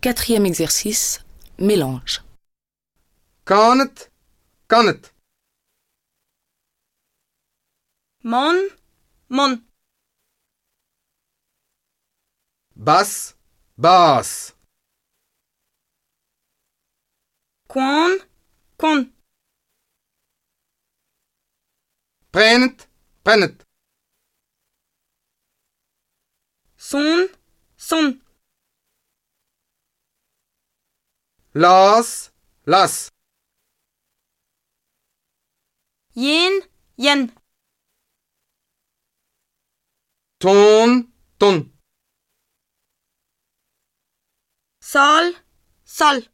Quatrième exercice, mélange. كانت كانت mon, mon, بس باس quan, con, برنت برنت son, son, las, las. Yin, yen. Ton, ton. Sol, sol.